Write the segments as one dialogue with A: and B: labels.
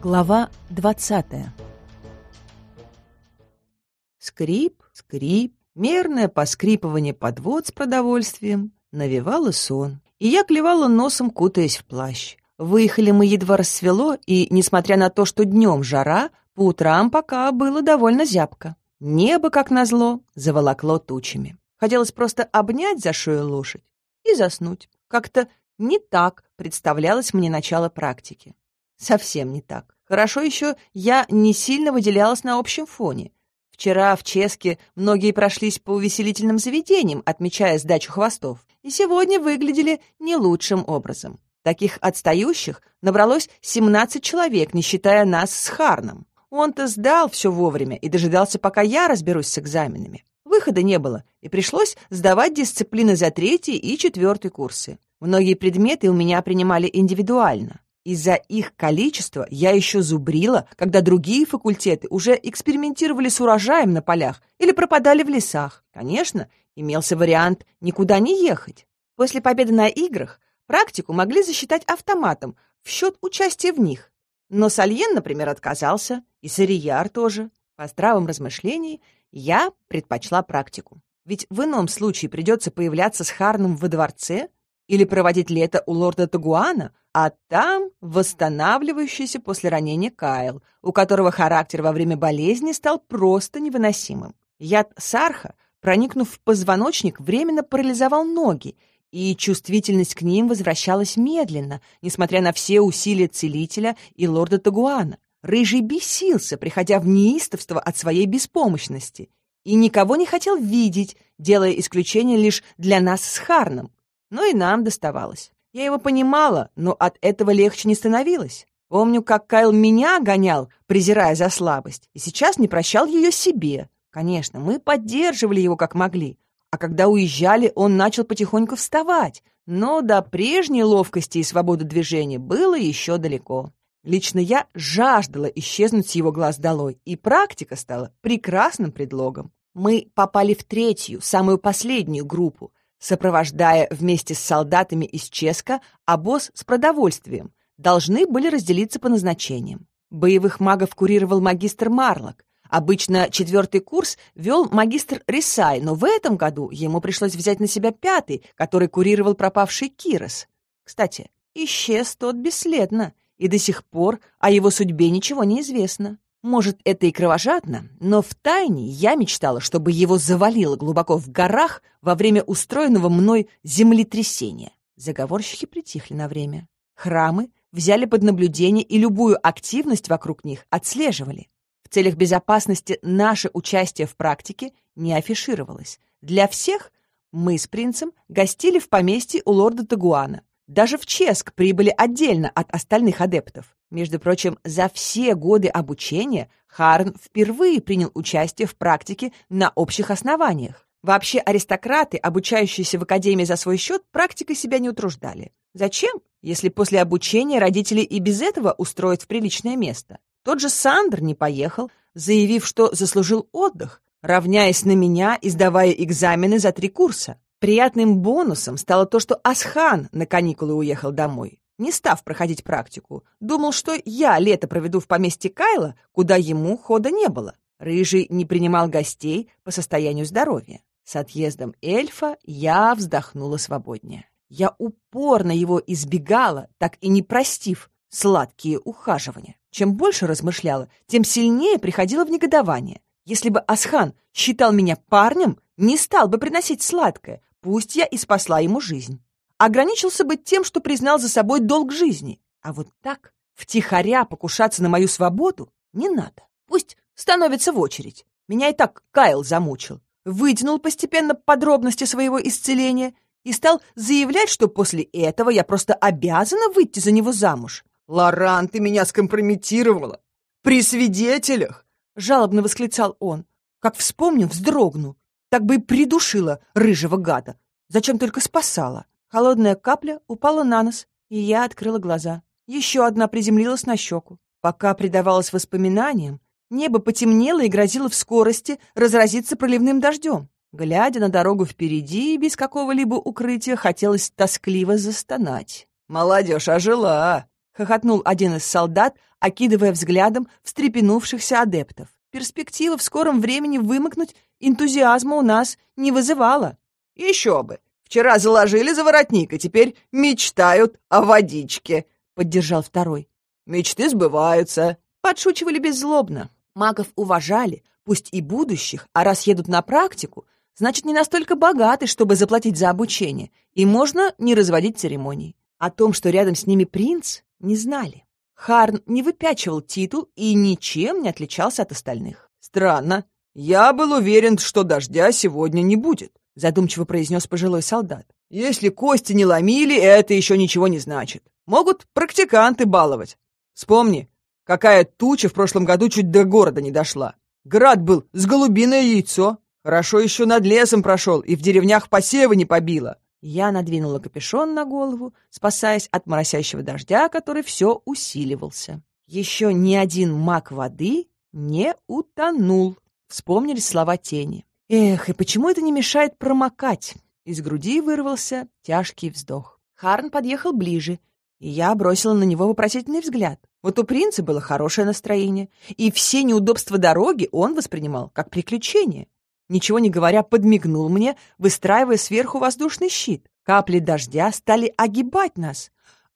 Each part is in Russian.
A: Глава двадцатая Скрип, скрип, мерное поскрипывание подвод с продовольствием навевало сон, и я клевала носом, кутаясь в плащ. Выехали мы едва рассвело, и, несмотря на то, что днем жара, по утрам пока было довольно зябко. Небо, как назло, заволокло тучами. Хотелось просто обнять за шею лошадь и заснуть. Как-то не так представлялось мне начало практики. Совсем не так. Хорошо еще я не сильно выделялась на общем фоне. Вчера в Ческе многие прошлись по увеселительным заведениям, отмечая сдачу хвостов, и сегодня выглядели не лучшим образом. Таких отстающих набралось 17 человек, не считая нас с Харном. Он-то сдал все вовремя и дожидался, пока я разберусь с экзаменами. Выхода не было, и пришлось сдавать дисциплины за третий и четвертый курсы. Многие предметы у меня принимали индивидуально. Из-за их количества я еще зубрила, когда другие факультеты уже экспериментировали с урожаем на полях или пропадали в лесах. Конечно, имелся вариант никуда не ехать. После победы на играх практику могли засчитать автоматом в счет участия в них. Но Сальен, например, отказался, и Сарияр тоже. По здравом размышлении я предпочла практику. Ведь в ином случае придется появляться с Харном во дворце, или проводить лето у лорда Тагуана, а там восстанавливающийся после ранения Кайл, у которого характер во время болезни стал просто невыносимым. Яд сарха, проникнув в позвоночник, временно парализовал ноги, и чувствительность к ним возвращалась медленно, несмотря на все усилия целителя и лорда Тагуана. Рыжий бесился, приходя в неистовство от своей беспомощности, и никого не хотел видеть, делая исключение лишь для нас с Харном но и нам доставалось. Я его понимала, но от этого легче не становилось. Помню, как Кайл меня гонял, презирая за слабость, и сейчас не прощал ее себе. Конечно, мы поддерживали его как могли, а когда уезжали, он начал потихоньку вставать, но до прежней ловкости и свободы движения было еще далеко. Лично я жаждала исчезнуть с его глаз долой, и практика стала прекрасным предлогом. Мы попали в третью, самую последнюю группу, сопровождая вместе с солдатами из Ческа обоз с продовольствием, должны были разделиться по назначениям. Боевых магов курировал магистр Марлок. Обычно четвертый курс вел магистр Рисай, но в этом году ему пришлось взять на себя пятый, который курировал пропавший Кирос. Кстати, исчез тот бесследно, и до сих пор о его судьбе ничего не известно. Может, это и кровожадно, но втайне я мечтала, чтобы его завалило глубоко в горах во время устроенного мной землетрясения. Заговорщики притихли на время. Храмы взяли под наблюдение и любую активность вокруг них отслеживали. В целях безопасности наше участие в практике не афишировалось. Для всех мы с принцем гостили в поместье у лорда Тагуана. Даже в Ческ прибыли отдельно от остальных адептов. Между прочим, за все годы обучения Харн впервые принял участие в практике на общих основаниях. Вообще аристократы, обучающиеся в академии за свой счет, практикой себя не утруждали. Зачем, если после обучения родители и без этого устроят в приличное место? Тот же Сандр не поехал, заявив, что заслужил отдых, равняясь на меня и сдавая экзамены за три курса. Приятным бонусом стало то, что Асхан на каникулы уехал домой, не став проходить практику. Думал, что я лето проведу в поместье Кайла, куда ему хода не было. Рыжий не принимал гостей по состоянию здоровья. С отъездом эльфа я вздохнула свободнее. Я упорно его избегала, так и не простив сладкие ухаживания. Чем больше размышляла, тем сильнее приходило в негодование. Если бы Асхан считал меня парнем, не стал бы приносить сладкое, Пусть я и спасла ему жизнь. Ограничился бы тем, что признал за собой долг жизни. А вот так, втихаря покушаться на мою свободу, не надо. Пусть становится в очередь. Меня и так Кайл замучил. Вытянул постепенно подробности своего исцеления и стал заявлять, что после этого я просто обязана выйти за него замуж. «Лоран, ты меня скомпрометировала! При свидетелях!» — жалобно восклицал он. Как вспомню, вздрогну. Так бы и придушила рыжего гада. Зачем только спасала? Холодная капля упала на нос, и я открыла глаза. Еще одна приземлилась на щеку. Пока предавалась воспоминаниям, небо потемнело и грозило в скорости разразиться проливным дождем. Глядя на дорогу впереди, без какого-либо укрытия, хотелось тоскливо застонать. «Молодежь ожила!» хохотнул один из солдат, окидывая взглядом встрепенувшихся адептов. Перспектива в скором времени вымокнуть энтузиазма у нас не вызывала.
B: Еще бы! Вчера заложили за воротник, и теперь мечтают о водичке, — поддержал второй. Мечты сбываются.
A: Подшучивали беззлобно. Магов уважали, пусть и будущих, а раз едут на практику, значит, не настолько богаты, чтобы заплатить за обучение, и можно не разводить церемоний. О том, что рядом с ними принц, не знали. Харн не выпячивал титул и ничем не отличался от остальных.
B: «Странно. Я был уверен, что дождя сегодня не будет», задумчиво произнес пожилой солдат. «Если кости не ломили, это еще ничего не значит. Могут практиканты баловать. Вспомни, какая туча в прошлом году чуть до города не дошла. Град был с голубиное яйцо. Хорошо еще над лесом прошел и в деревнях посевы не побило.
A: Я надвинула капюшон на голову, спасаясь от моросящего дождя, который все усиливался. Еще ни один маг воды не утонул. Вспомнились слова тени. Эх, и почему это не мешает промокать? Из груди вырвался тяжкий вздох. Харн подъехал ближе, и я бросила на него вопросительный взгляд. Вот у принца было хорошее настроение, и все неудобства дороги он воспринимал как приключение ничего не говоря, подмигнул мне, выстраивая сверху воздушный щит. Капли дождя стали огибать нас.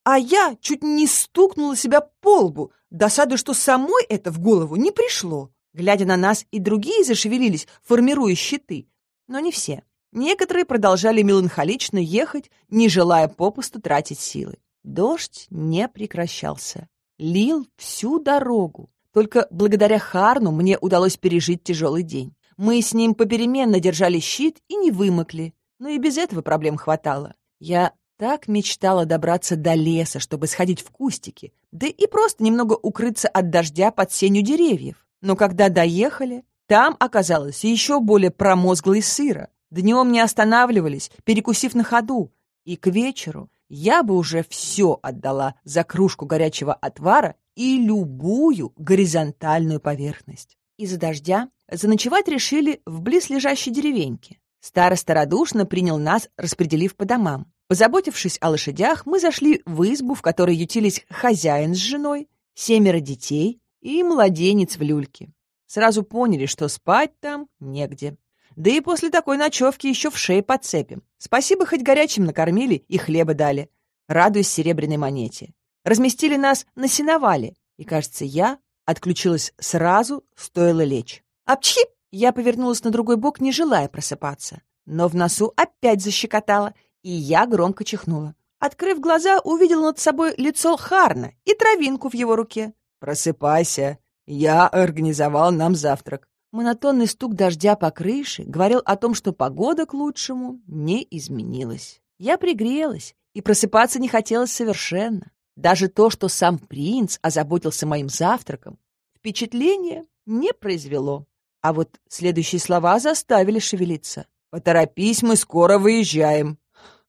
A: А я чуть не стукнула себя по лбу, досадуя, что самой это в голову не пришло. Глядя на нас, и другие зашевелились, формируя щиты. Но не все. Некоторые продолжали меланхолично ехать, не желая попусту тратить силы. Дождь не прекращался. Лил всю дорогу. Только благодаря Харну мне удалось пережить тяжелый день. Мы с ним попеременно держали щит и не вымокли, но и без этого проблем хватало. Я так мечтала добраться до леса, чтобы сходить в кустики, да и просто немного укрыться от дождя под сенью деревьев. Но когда доехали, там оказалось еще более промозгло и сыро. Днем не останавливались, перекусив на ходу, и к вечеру я бы уже все отдала за кружку горячего отвара и любую горизонтальную поверхность. Из-за дождя Заночевать решили в близлежащей деревеньке. Староста радушно принял нас, распределив по домам. Позаботившись о лошадях, мы зашли в избу, в которой ютились хозяин с женой, семеро детей и младенец в люльке. Сразу поняли, что спать там негде. Да и после такой ночевки еще в шее подцепим. Спасибо, хоть горячим накормили и хлеба дали. Радуясь серебряной монете. Разместили нас на сеновале, и, кажется, я отключилась сразу, стоило лечь. Апчхи! Я повернулась на другой бок, не желая просыпаться. Но в носу опять защекотало, и я громко чихнула. Открыв глаза, увидела над собой лицо Харна и травинку в его руке.
B: «Просыпайся, я организовал нам завтрак».
A: Монотонный стук дождя по крыше говорил о том, что погода к лучшему не изменилась. Я пригрелась, и просыпаться не хотелось совершенно. Даже то, что сам принц озаботился моим завтраком, впечатление не произвело. А вот следующие слова заставили шевелиться. «Поторопись, мы скоро выезжаем».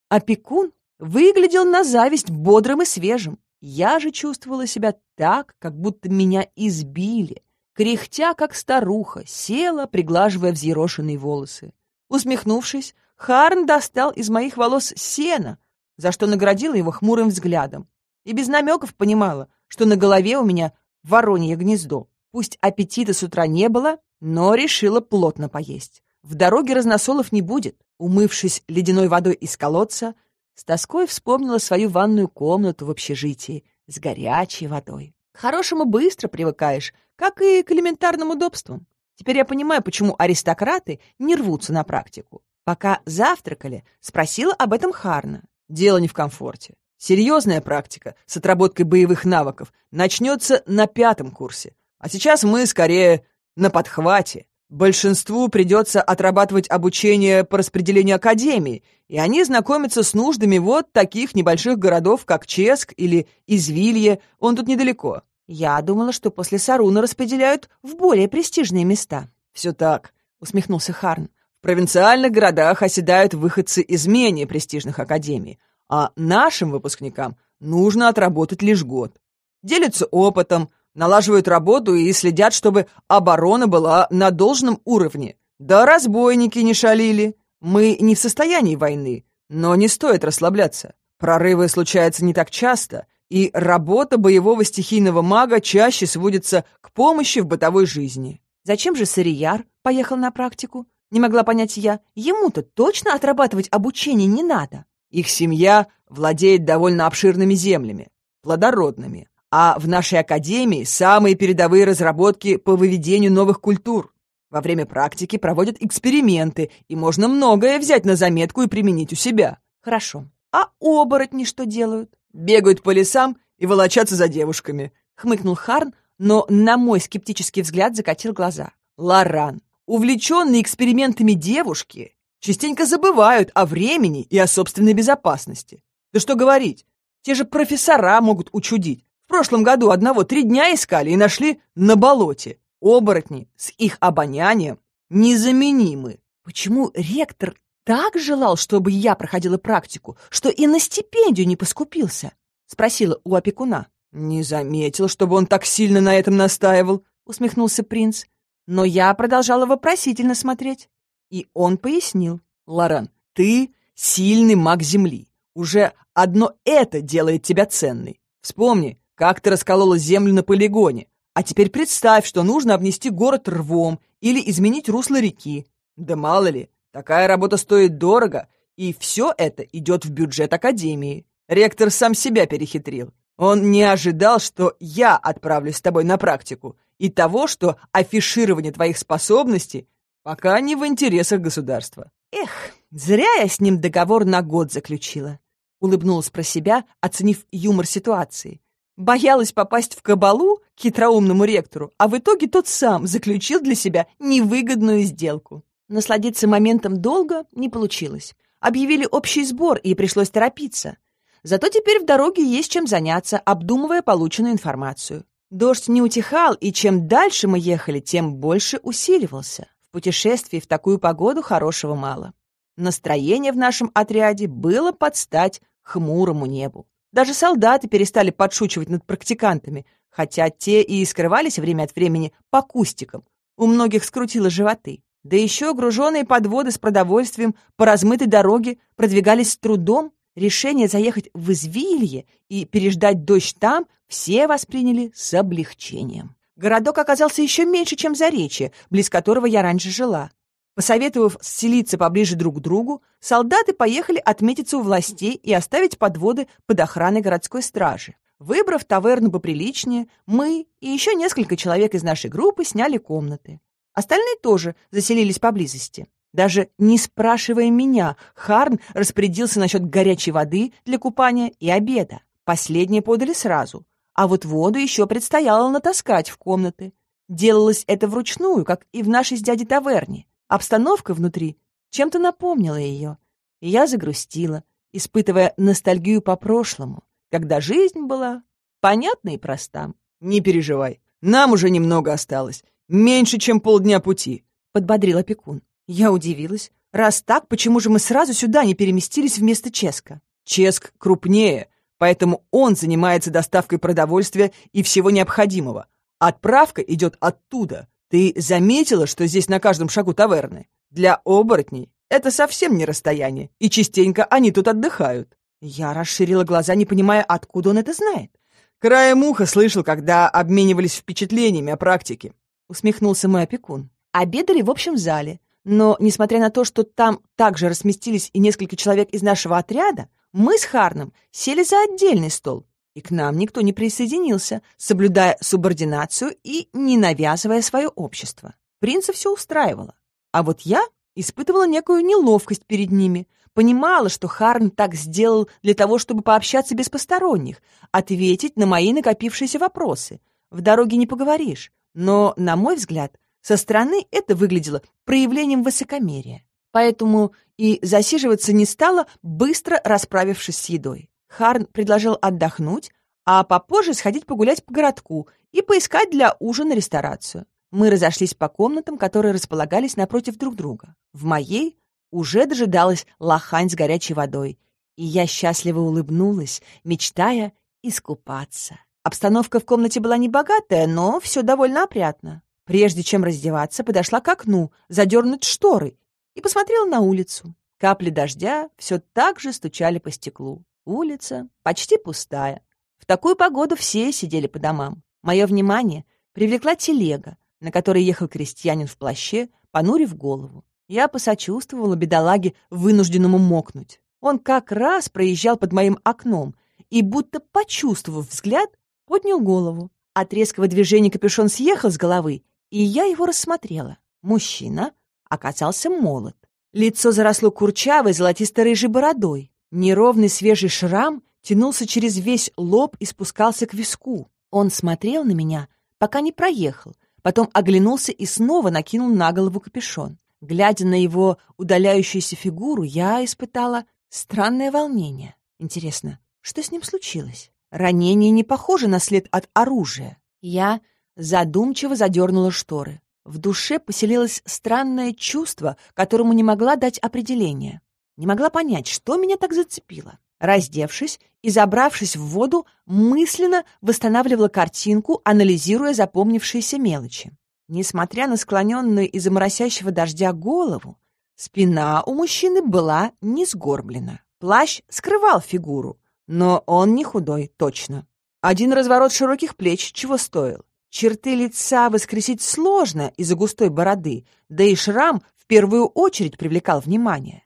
A: Опекун выглядел на зависть бодрым и свежим. Я же чувствовала себя так, как будто меня избили. Кряхтя, как старуха, села, приглаживая взъерошенные волосы. Усмехнувшись, Харн достал из моих волос сено, за что наградила его хмурым взглядом. И без намеков понимала, что на голове у меня воронье гнездо. Пусть аппетита с утра не было, но решила плотно поесть. В дороге разносолов не будет. Умывшись ледяной водой из колодца, с тоской вспомнила свою ванную комнату в общежитии с горячей водой. К хорошему быстро привыкаешь, как и к элементарным удобствам. Теперь я понимаю, почему аристократы не рвутся на практику. Пока завтракали, спросила об этом Харна.
B: Дело не в комфорте. Серьезная практика с отработкой боевых навыков начнется на пятом курсе. А сейчас мы скорее на подхвате. Большинству придется отрабатывать обучение по распределению академии, и они знакомятся с нуждами вот таких небольших городов, как Ческ или Извилье, он тут недалеко.
A: Я думала, что после Саруна распределяют в более престижные места.
B: Все так, усмехнулся Харн. В провинциальных городах оседают выходцы из менее престижных академий, а нашим выпускникам нужно отработать лишь год. Делятся опытом, налаживают работу и следят, чтобы оборона была на должном уровне. Да разбойники не шалили. Мы не в состоянии войны, но не стоит расслабляться. Прорывы случаются не так часто, и работа боевого стихийного мага чаще сводится к помощи в бытовой жизни.
A: Зачем же Сарияр поехал на практику? Не могла понять я. Ему-то точно отрабатывать обучение не надо.
B: Их семья владеет довольно обширными землями, плодородными. А в нашей академии самые передовые разработки по выведению новых культур. Во время практики проводят эксперименты, и можно многое взять на заметку и применить у себя.
A: Хорошо. А оборотни что делают?
B: Бегают по лесам и волочатся за девушками.
A: Хмыкнул Харн, но на мой скептический взгляд закатил глаза.
B: Лоран, увлеченные экспериментами девушки частенько забывают о времени и о собственной безопасности. Да что говорить, те же профессора могут учудить. В прошлом году одного три дня искали и нашли на болоте. Оборотни с их обонянием незаменимы.
A: Почему ректор так желал, чтобы я проходила практику, что и на стипендию не поскупился? Спросила у опекуна.
B: Не заметил, чтобы он так сильно на этом настаивал, усмехнулся принц. Но я продолжала вопросительно смотреть. И он пояснил. Лоран, ты сильный маг Земли. Уже одно это делает тебя ценной. Вспомни, как ты расколола землю на полигоне. А теперь представь, что нужно обнести город рвом или изменить русло реки. Да мало ли, такая работа стоит дорого, и все это идет в бюджет Академии. Ректор сам себя перехитрил. Он не ожидал, что я отправлюсь с тобой на практику, и того, что афиширование твоих способностей пока не в интересах государства.
A: Эх, зря я с ним договор на год заключила. Улыбнулась про себя, оценив юмор ситуации. Боялась попасть в кабалу к хитроумному ректору, а в итоге тот сам заключил для себя невыгодную сделку. Насладиться моментом долго не получилось. Объявили общий сбор, и пришлось торопиться. Зато теперь в дороге есть чем заняться, обдумывая полученную информацию. Дождь не утихал, и чем дальше мы ехали, тем больше усиливался. В путешествии в такую погоду хорошего мало. Настроение в нашем отряде было под стать хмурому небу. Даже солдаты перестали подшучивать над практикантами, хотя те и скрывались время от времени по кустикам. У многих скрутило животы. Да еще груженные подводы с продовольствием по размытой дороге продвигались с трудом. Решение заехать в Извилье и переждать дождь там все восприняли с облегчением. Городок оказался еще меньше, чем Заречье, близ которого я раньше жила. Посоветовав селиться поближе друг к другу, солдаты поехали отметиться у властей и оставить подводы под охраной городской стражи. Выбрав таверну поприличнее, мы и еще несколько человек из нашей группы сняли комнаты. Остальные тоже заселились поблизости. Даже не спрашивая меня, Харн распорядился насчет горячей воды для купания и обеда. Последнее подали сразу, а вот воду еще предстояло натаскать в комнаты. Делалось это вручную, как и в нашей с дядей таверне. Обстановка внутри чем-то напомнила ее, и я загрустила, испытывая ностальгию по прошлому, когда жизнь была понятна и проста.
B: «Не переживай, нам уже немного осталось, меньше, чем полдня пути», —
A: подбодрил опекун. Я удивилась. Раз так, почему же мы сразу сюда не переместились вместо Ческа?
B: Ческ крупнее, поэтому он занимается доставкой продовольствия и всего необходимого. Отправка идет оттуда, ты заметила, что здесь на каждом шагу таверны? Для оборотней это совсем не расстояние, и частенько они тут отдыхают.
A: Я расширила глаза, не понимая, откуда он это знает.
B: Краем уха слышал, когда обменивались впечатлениями о практике.
A: Усмехнулся мой опекун. Обедали в общем зале, но, несмотря на то, что там также разместились и несколько человек из нашего отряда, мы с Харном сели за отдельный стол, и к нам никто не присоединился, соблюдая субординацию и не навязывая свое общество. Принца все устраивало. А вот я испытывала некую неловкость перед ними, понимала, что Харн так сделал для того, чтобы пообщаться без посторонних, ответить на мои накопившиеся вопросы. В дороге не поговоришь, но, на мой взгляд, со стороны это выглядело проявлением высокомерия. Поэтому и засиживаться не стала, быстро расправившись с едой. Харн предложил отдохнуть, а попозже сходить погулять по городку и поискать для ужина ресторацию. Мы разошлись по комнатам, которые располагались напротив друг друга. В моей уже дожидалась лохань с горячей водой, и я счастливо улыбнулась, мечтая искупаться. Обстановка в комнате была небогатая, но все довольно опрятно. Прежде чем раздеваться, подошла к окну, задернуть шторы, и посмотрела на улицу. Капли дождя все так же стучали по стеклу. Улица почти пустая. В такую погоду все сидели по домам. Мое внимание привлекла телега, на которой ехал крестьянин в плаще, понурив голову. Я посочувствовала бедолаге, вынужденному мокнуть. Он как раз проезжал под моим окном и, будто почувствовав взгляд, поднял голову. От резкого движения капюшон съехал с головы, и я его рассмотрела. Мужчина оказался молод. Лицо заросло курчавой золотисто-рыжей бородой. Неровный свежий шрам тянулся через весь лоб и спускался к виску. Он смотрел на меня, пока не проехал, потом оглянулся и снова накинул на голову капюшон. Глядя на его удаляющуюся фигуру, я испытала странное волнение. Интересно, что с ним случилось? Ранение не похоже на след от оружия. Я задумчиво задернула шторы. В душе поселилось странное чувство, которому не могла дать определение. Не могла понять, что меня так зацепило. Раздевшись и забравшись в воду, мысленно восстанавливала картинку, анализируя запомнившиеся мелочи. Несмотря на склоненную из-за моросящего дождя голову, спина у мужчины была не сгорблена. Плащ скрывал фигуру, но он не худой, точно. Один разворот широких плеч чего стоил. Черты лица воскресить сложно из-за густой бороды, да и шрам в первую очередь привлекал внимание.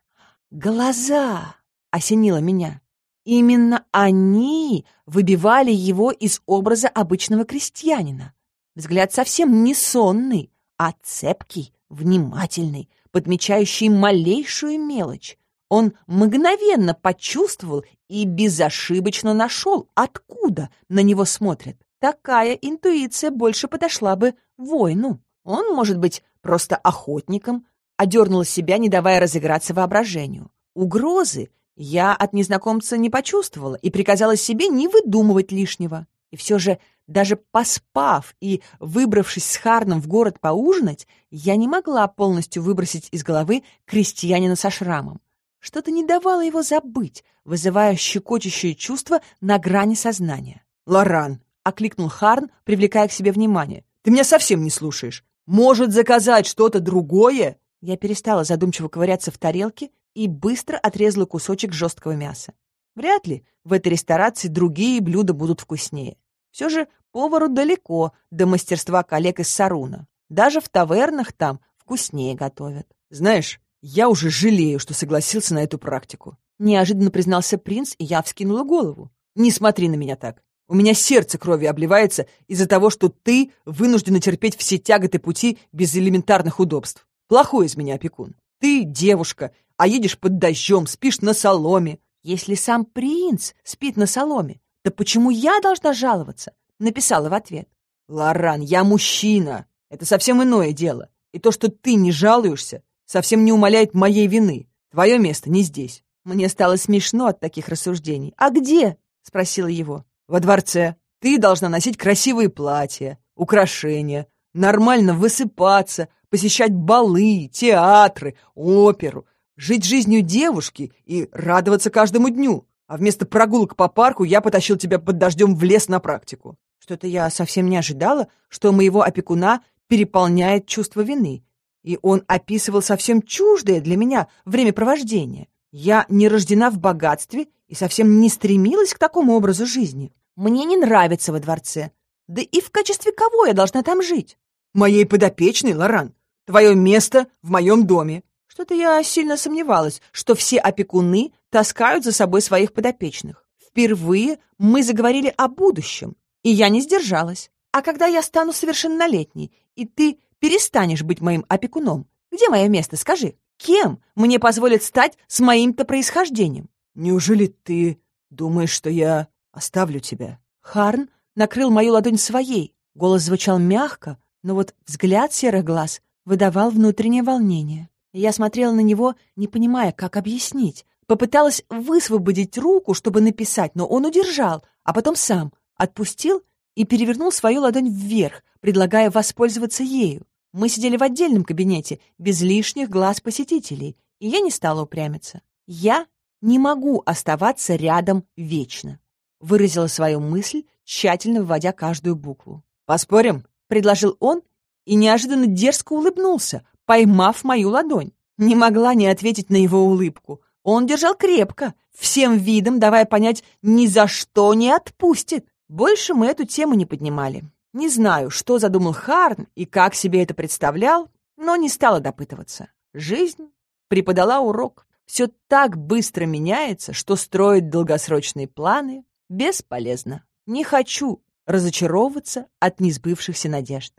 A: «Глаза!» — осенило меня. Именно они выбивали его из образа обычного крестьянина. Взгляд совсем не сонный, а цепкий, внимательный, подмечающий малейшую мелочь. Он мгновенно почувствовал и безошибочно нашел, откуда на него смотрят. Такая интуиция больше подошла бы воину. Он, может быть, просто охотником, одернула себя, не давая разыграться воображению. Угрозы я от незнакомца не почувствовала и приказала себе не выдумывать лишнего. И все же, даже поспав и выбравшись с Харном в город поужинать, я не могла полностью выбросить из головы крестьянина со шрамом. Что-то не давало его забыть, вызывая щекочущее чувство на грани сознания.
B: «Лоран, окликнул Харн, привлекая к себе внимание. «Ты меня совсем не слушаешь. Может, заказать что-то другое?»
A: Я перестала задумчиво ковыряться в тарелке и быстро отрезала кусочек жесткого мяса. Вряд ли в этой ресторации другие блюда будут вкуснее. Все же повару далеко до мастерства коллег из Саруна. Даже в тавернах там вкуснее готовят.
B: «Знаешь, я уже жалею, что согласился на эту практику»,
A: неожиданно признался принц, и я вскинула голову.
B: «Не смотри на меня так. У меня сердце кровью обливается из-за того, что ты вынуждена терпеть все тяготы пути без элементарных удобств. Плохой из меня опекун. Ты девушка, а едешь под дождем, спишь на соломе.
A: Если сам принц спит на соломе, то почему я должна жаловаться? Написала в ответ.
B: Лоран, я мужчина. Это совсем иное дело. И то, что ты не жалуешься, совсем не умаляет моей вины. Твое место не здесь.
A: Мне стало смешно от таких рассуждений. «А где?» — спросила его.
B: Во дворце ты должна носить красивые платья, украшения, нормально высыпаться, посещать балы, театры, оперу, жить жизнью девушки и радоваться каждому дню. А вместо прогулок по парку я потащил тебя под дождем в лес на практику.
A: Что-то я совсем не ожидала, что моего опекуна переполняет чувство вины. И он описывал совсем чуждое для меня времяпровождение. Я не рождена в богатстве и совсем не стремилась к такому образу жизни. Мне не нравится во дворце. Да и в качестве кого я должна там жить?
B: Моей подопечной, Лоран. Твое место в моем доме.
A: Что-то я сильно сомневалась, что все опекуны таскают за собой своих подопечных. Впервые мы заговорили о будущем, и я не сдержалась. А когда я стану совершеннолетней, и ты перестанешь быть моим опекуном, где мое место, скажи? Кем мне позволят стать с моим-то происхождением?
B: Неужели ты думаешь, что я оставлю тебя?»
A: Харн накрыл мою ладонь своей. Голос звучал мягко, но вот взгляд серых глаз выдавал внутреннее волнение. Я смотрела на него, не понимая, как объяснить. Попыталась высвободить руку, чтобы написать, но он удержал, а потом сам отпустил и перевернул свою ладонь вверх, предлагая воспользоваться ею. Мы сидели в отдельном кабинете, без лишних глаз посетителей, и я не стала упрямиться. Я не могу оставаться рядом вечно», — выразила свою мысль, тщательно вводя каждую букву.
B: «Поспорим?»
A: — предложил он и неожиданно дерзко улыбнулся, поймав мою ладонь. Не могла не ответить на его улыбку. Он держал крепко, всем видом давая понять, ни за что не отпустит. Больше мы эту тему не поднимали. Не знаю, что задумал Харн и как себе это представлял, но не стала допытываться. Жизнь преподала урок. Все так быстро меняется, что строить долгосрочные планы бесполезно. Не хочу разочаровываться от несбывшихся надежд.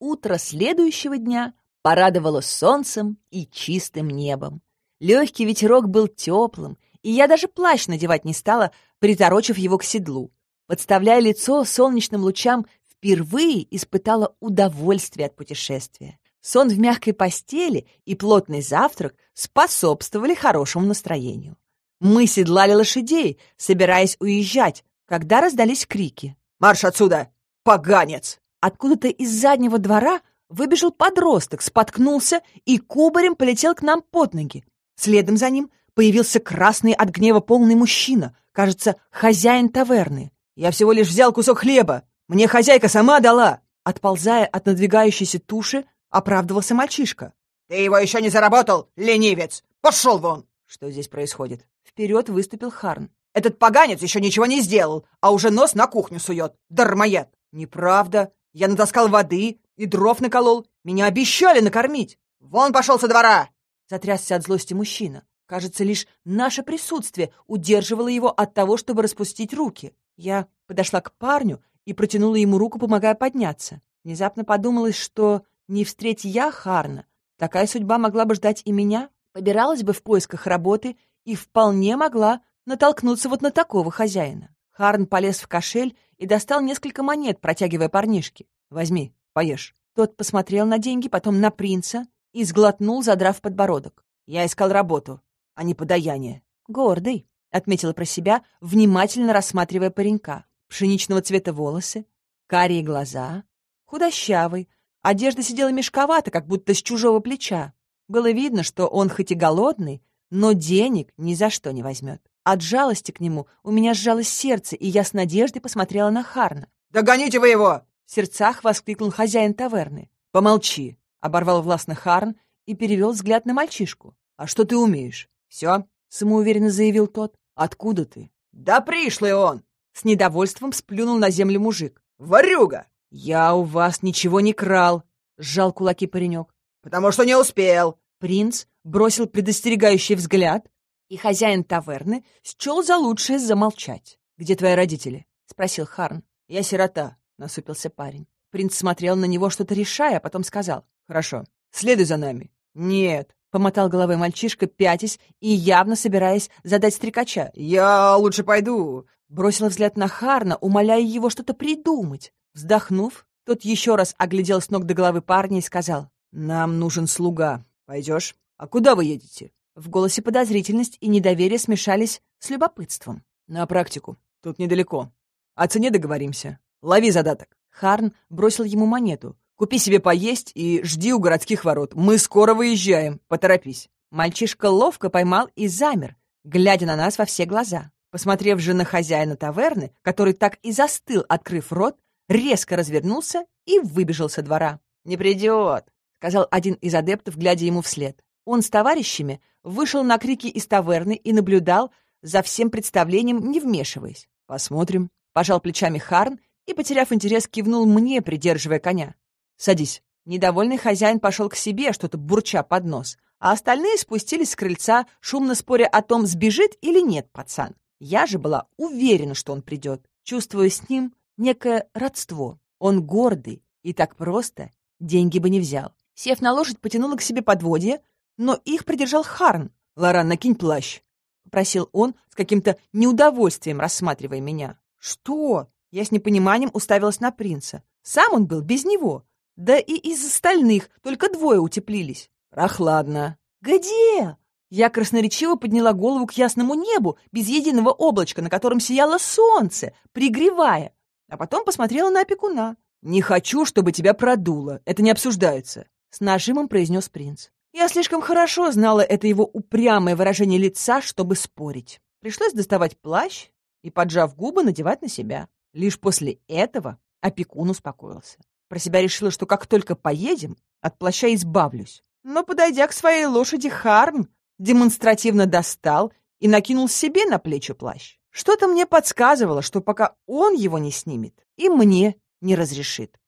A: Утро следующего дня порадовало солнцем и чистым небом. Легкий ветерок был теплым, и я даже плащ надевать не стала, приторочив его к седлу. Подставляя лицо солнечным лучам, впервые испытала удовольствие от путешествия. Сон в мягкой постели и плотный завтрак способствовали хорошему настроению. Мы седлали лошадей, собираясь уезжать, когда раздались крики.
B: «Марш отсюда! Поганец!»
A: Откуда-то из заднего двора выбежал подросток, споткнулся и кубарем полетел к нам под ноги. Следом за ним появился красный от гнева полный мужчина, кажется, хозяин таверны.
B: «Я всего лишь взял кусок хлеба. Мне хозяйка сама дала!»
A: Отползая от надвигающейся туши, оправдывался мальчишка.
B: «Ты его еще не заработал, ленивец! Пошел вон!»
A: Что здесь происходит? Вперед выступил Харн.
B: «Этот поганец еще ничего не сделал, а уже нос на кухню сует. Дармоед!» «Неправда. Я натаскал воды и дров наколол. Меня обещали накормить. Вон пошел со двора!»
A: Затрясся от злости мужчина. Кажется, лишь наше присутствие удерживало его от того, чтобы распустить руки. Я подошла к парню и протянула ему руку, помогая подняться. Внезапно подумалось, что не встреть я Харна, такая судьба могла бы ждать и меня. Побиралась бы в поисках работы и вполне могла натолкнуться вот на такого хозяина. Харн полез в кошель и достал несколько монет, протягивая парнишке. «Возьми, поешь». Тот посмотрел на деньги, потом на принца и сглотнул, задрав подбородок. «Я искал работу, а не подаяние». «Гордый», — отметила про себя, внимательно рассматривая паренька. Пшеничного цвета волосы, карие глаза, худощавый, одежда сидела мешковато, как будто с чужого плеча. Было видно, что он хоть и голодный, но денег ни за что не возьмет. От жалости к нему у меня сжалось сердце, и я с надеждой посмотрела на Харна.
B: «Догоните вы его!»
A: В сердцах воскликнул хозяин таверны.
B: «Помолчи!» — оборвал
A: властно Харн и перевел взгляд на мальчишку.
B: «А что ты умеешь?»
A: «Все», — самоуверенно заявил тот.
B: «Откуда ты?» «Да пришлый он!»
A: С недовольством сплюнул на землю мужик.
B: «Ворюга!»
A: «Я у вас ничего не крал!» — сжал кулаки паренек.
B: «Потому что не успел!»
A: Принц бросил предостерегающий взгляд, и хозяин таверны счел за лучшее замолчать. «Где твои родители?» — спросил Харн.
B: «Я сирота», — насупился парень. Принц смотрел на него, что-то решая, а потом сказал. «Хорошо, следуй за нами».
A: «Нет», — помотал головой мальчишка, пятясь и явно собираясь задать стрекача.
B: «Я лучше пойду».
A: Бросил взгляд на Харна, умоляя его что-то придумать. Вздохнув, тот еще раз оглядел с ног до головы парня и сказал.
B: «Нам нужен слуга. Пойдешь? А куда вы едете?»
A: В голосе подозрительность и недоверие смешались с любопытством.
B: «На практику. Тут недалеко. О цене договоримся. Лови задаток».
A: Харн бросил ему монету.
B: «Купи себе поесть и жди у городских ворот. Мы скоро выезжаем. Поторопись».
A: Мальчишка ловко поймал и замер, глядя на нас во все глаза. Посмотрев же на хозяина таверны, который так и застыл, открыв рот, резко развернулся и выбежал со двора.
B: «Не придет», —
A: сказал один из адептов, глядя ему вслед. Он с товарищами вышел на крики из таверны и наблюдал за всем представлением, не вмешиваясь.
B: «Посмотрим», —
A: пожал плечами Харн и, потеряв интерес, кивнул мне, придерживая коня.
B: «Садись».
A: Недовольный хозяин пошел к себе, что-то бурча под нос, а остальные спустились с крыльца, шумно споря о том, сбежит или нет пацан. Я же была уверена, что он придет, чувствуя с ним некое родство. Он гордый и так просто деньги бы не взял. Сев на лошадь, потянула к себе подводье, но их придержал Харн.
B: «Лоран, накинь плащ», —
A: попросил он с каким-то неудовольствием, рассматривая меня. «Что?» Я с непониманием уставилась на принца. Сам он был без него. Да и из остальных только двое утеплились.
B: «Прохладно».
A: «Где?» Я красноречиво подняла голову к ясному небу, без единого облачка, на котором сияло солнце, пригревая, а потом посмотрела на опекуна.
B: «Не хочу, чтобы тебя продуло. Это не обсуждается», —
A: с нажимом произнес принц. Я слишком хорошо знала это его упрямое выражение лица, чтобы спорить. Пришлось доставать плащ и, поджав губы, надевать на себя. Лишь после этого опекун успокоился. Про себя решила, что как только поедем, от плаща избавлюсь. Но, подойдя к своей лошади, Харм демонстративно достал и накинул себе на плечи плащ. Что-то мне подсказывало, что пока он его не снимет, и мне не разрешит.